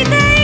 everything